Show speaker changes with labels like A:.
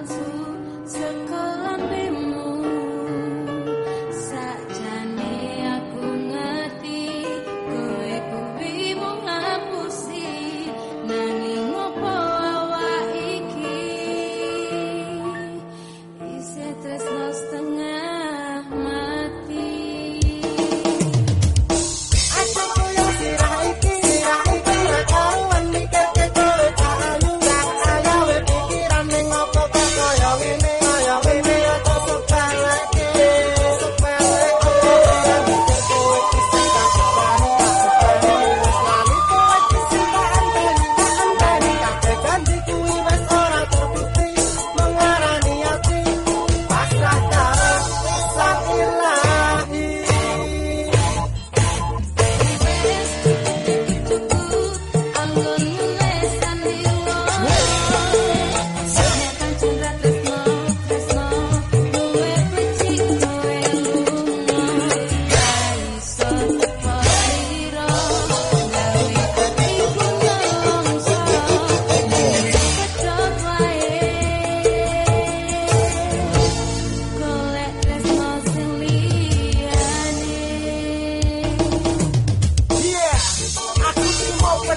A: azul.